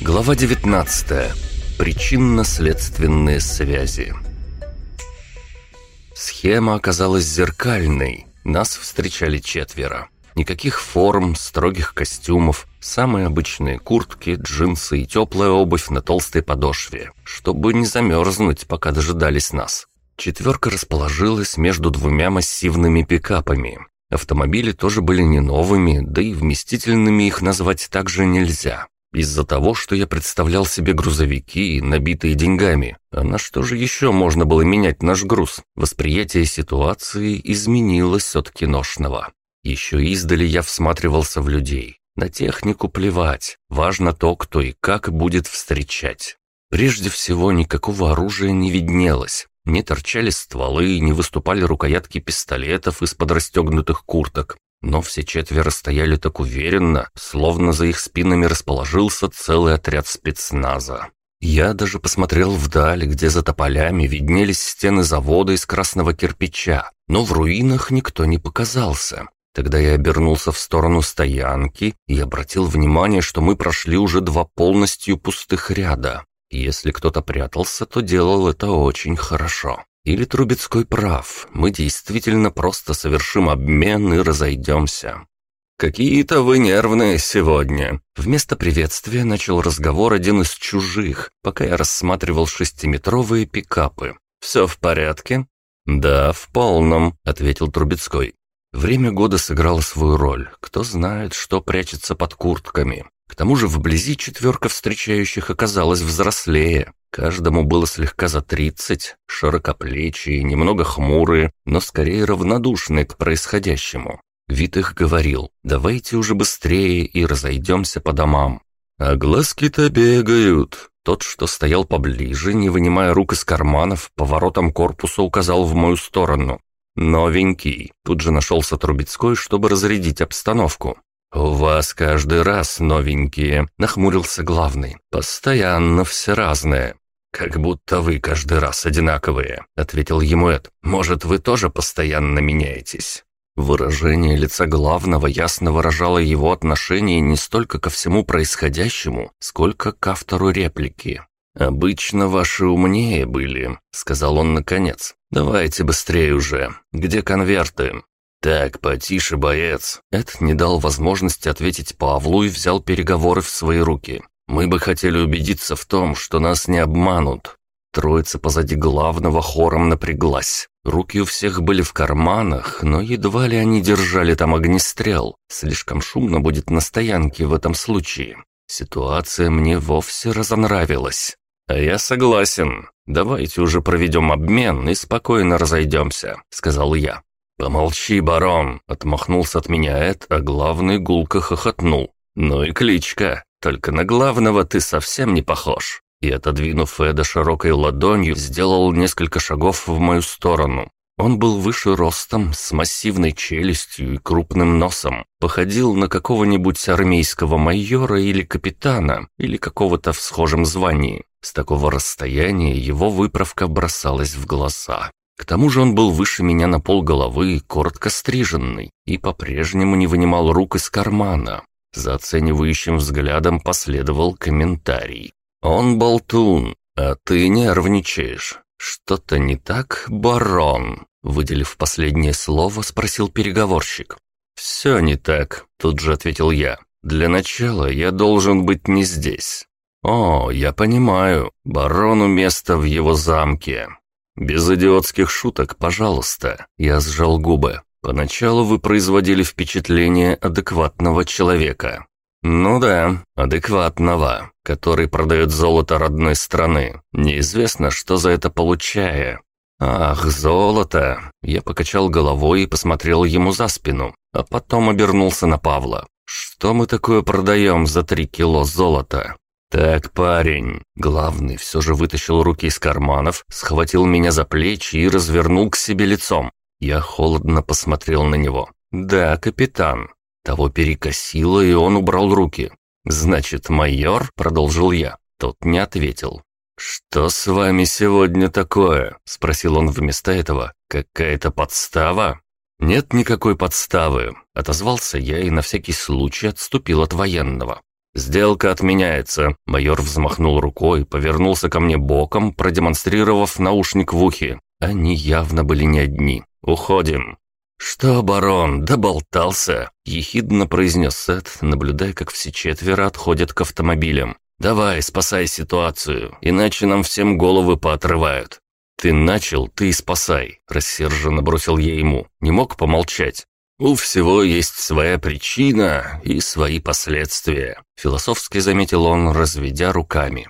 Глава 19. Причинно-следственные связи. Схема оказалась зеркальной. Нас встречали четверо. Никаких форм, строгих костюмов, самые обычные куртки, джинсы и теплая обувь на толстой подошве, чтобы не замерзнуть, пока дожидались нас. Четверка расположилась между двумя массивными пикапами. Автомобили тоже были не новыми, да и вместительными их назвать также нельзя. Из-за того, что я представлял себе грузовики, набитые деньгами. А на что же еще можно было менять наш груз? Восприятие ситуации изменилось от киношного. Еще издали я всматривался в людей. На технику плевать. Важно то, кто и как будет встречать. Прежде всего, никакого оружия не виднелось. Не торчали стволы, не выступали рукоятки пистолетов из-под расстегнутых курток. Но все четверо стояли так уверенно, словно за их спинами расположился целый отряд спецназа. Я даже посмотрел вдаль, где за тополями виднелись стены завода из красного кирпича, но в руинах никто не показался. Тогда я обернулся в сторону стоянки и обратил внимание, что мы прошли уже два полностью пустых ряда. Если кто-то прятался, то делал это очень хорошо. Или Трубецкой прав, мы действительно просто совершим обмен и разойдемся. «Какие-то вы нервные сегодня!» Вместо приветствия начал разговор один из чужих, пока я рассматривал шестиметровые пикапы. «Все в порядке?» «Да, в полном», — ответил Трубецкой. Время года сыграло свою роль. Кто знает, что прячется под куртками. К тому же вблизи четверка встречающих оказалась взрослее. Каждому было слегка за тридцать, широкоплечие, немного хмурые, но скорее равнодушные к происходящему. Вид их говорил, давайте уже быстрее и разойдемся по домам. А глазки-то бегают. Тот, что стоял поближе, не вынимая рук из карманов, поворотом корпуса указал в мою сторону. «Новенький». Тут же нашелся Трубецкой, чтобы разрядить обстановку. «У вас каждый раз новенькие», — нахмурился главный. «Постоянно все разные». «Как будто вы каждый раз одинаковые», — ответил ему Эд. «Может, вы тоже постоянно меняетесь?» Выражение лица главного ясно выражало его отношение не столько ко всему происходящему, сколько к автору реплики. «Обычно ваши умнее были», — сказал он наконец. «Давайте быстрее уже. Где конверты?» «Так, потише, боец». Эд не дал возможности ответить Павлу и взял переговоры в свои руки. «Мы бы хотели убедиться в том, что нас не обманут». Троица позади главного хором напряглась. Руки у всех были в карманах, но едва ли они держали там огнестрел. Слишком шумно будет на стоянке в этом случае. Ситуация мне вовсе разонравилась. «А я согласен. Давайте уже проведем обмен и спокойно разойдемся», — сказал я. «Помолчи, барон!» — отмахнулся от меня Эд, а главный гулко хохотнул. «Ну и кличка. Только на главного ты совсем не похож». И, отодвинув Эда широкой ладонью, сделал несколько шагов в мою сторону. Он был выше ростом, с массивной челюстью и крупным носом. Походил на какого-нибудь армейского майора или капитана, или какого-то в схожем звании. С такого расстояния его выправка бросалась в глаза. К тому же он был выше меня на пол головы, коротко стриженный, и по-прежнему не вынимал рук из кармана. За оценивающим взглядом последовал комментарий. «Он болтун, а ты нервничаешь. Что-то не так, барон?» Выделив последнее слово, спросил переговорщик. «Все не так», — тут же ответил я. «Для начала я должен быть не здесь. «О, я понимаю. Барону место в его замке. Без идиотских шуток, пожалуйста». Я сжал губы. «Поначалу вы производили впечатление адекватного человека». «Ну да, адекватного, который продает золото родной страны. Неизвестно, что за это получая». «Ах, золото!» Я покачал головой и посмотрел ему за спину, а потом обернулся на Павла. «Что мы такое продаем за три кило золота?» «Так, парень». Главный все же вытащил руки из карманов, схватил меня за плечи и развернул к себе лицом. Я холодно посмотрел на него. «Да, капитан». Того перекосило, и он убрал руки. «Значит, майор?» — продолжил я. Тот не ответил. «Что с вами сегодня такое?» — спросил он вместо этого. «Какая-то подстава?» «Нет никакой подставы», — отозвался я и на всякий случай отступил от военного. «Сделка отменяется», — майор взмахнул рукой, повернулся ко мне боком, продемонстрировав наушник в ухе. Они явно были не одни. «Уходим». «Что, барон, доболтался?» — ехидно произнес Сет, наблюдая, как все четверо отходят к автомобилям. «Давай, спасай ситуацию, иначе нам всем головы поотрывают». «Ты начал, ты и спасай», — рассерженно бросил я ему. Не мог помолчать. «У всего есть своя причина и свои последствия», — философски заметил он, разведя руками.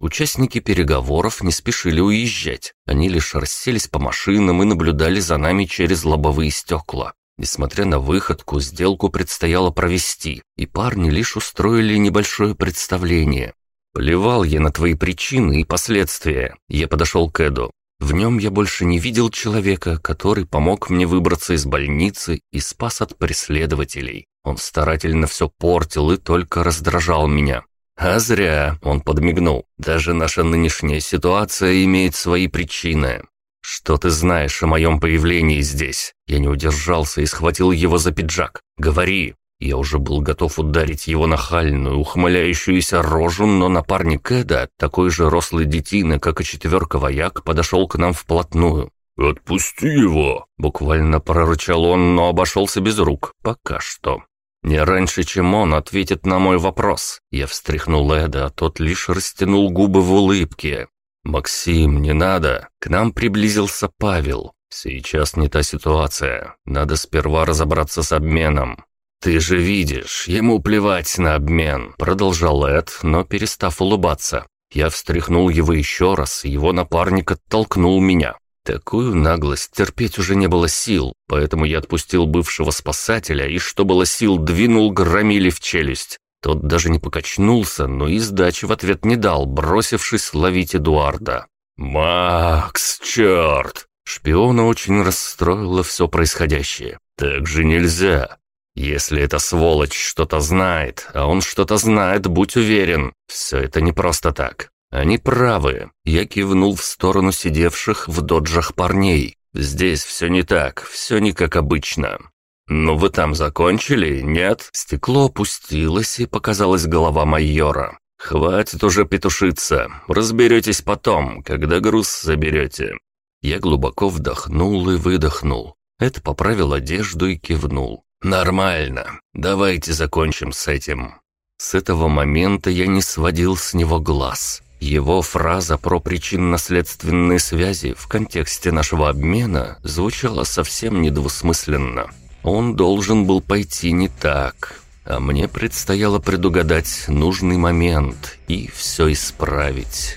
Участники переговоров не спешили уезжать. Они лишь расселись по машинам и наблюдали за нами через лобовые стекла. Несмотря на выходку, сделку предстояло провести, и парни лишь устроили небольшое представление. Плевал я на твои причины и последствия. Я подошел к Эду. В нем я больше не видел человека, который помог мне выбраться из больницы и спас от преследователей. Он старательно все портил и только раздражал меня. А зря, он подмигнул. Даже наша нынешняя ситуация имеет свои причины. Что ты знаешь о моем появлении здесь? Я не удержался и схватил его за пиджак. Говори. Я уже был готов ударить его нахальную, ухмыляющуюся рожу, но напарник Эда, такой же рослый детина, как и четверка вояк, подошел к нам вплотную. «Отпусти его!» — буквально прорычал он, но обошелся без рук. Пока что. Не раньше, чем он ответит на мой вопрос. Я встряхнул Эда, а тот лишь растянул губы в улыбке. «Максим, не надо!» К нам приблизился Павел. «Сейчас не та ситуация. Надо сперва разобраться с обменом. «Ты же видишь, ему плевать на обмен», — продолжал Эд, но перестав улыбаться. Я встряхнул его еще раз, и его напарник оттолкнул меня. Такую наглость терпеть уже не было сил, поэтому я отпустил бывшего спасателя и, что было сил, двинул громили в челюсть. Тот даже не покачнулся, но и сдачи в ответ не дал, бросившись ловить Эдуарда. «Макс, черт!» Шпиона очень расстроило все происходящее. «Так же нельзя. Если эта сволочь что-то знает, а он что-то знает, будь уверен, все это не просто так. Они правы. Я кивнул в сторону сидевших в доджах парней. Здесь все не так, все не как обычно. «Ну вы там закончили, нет?» Стекло опустилось, и показалась голова майора. «Хватит уже петушиться. Разберетесь потом, когда груз заберете». Я глубоко вдохнул и выдохнул. Это поправил одежду и кивнул. «Нормально. Давайте закончим с этим». С этого момента я не сводил с него глаз. Его фраза про причинно-следственные связи в контексте нашего обмена звучала совсем недвусмысленно. Он должен был пойти не так, а мне предстояло предугадать нужный момент и все исправить.